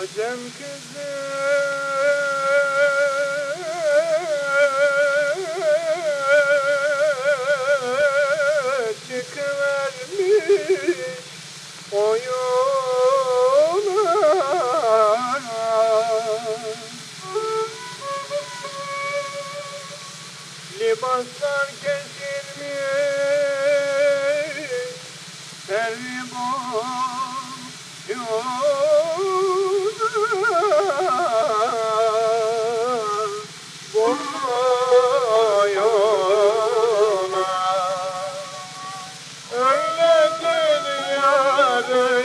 Acem kızı. Çıkıvermiş o yola Libaslar gel Öyle dünyada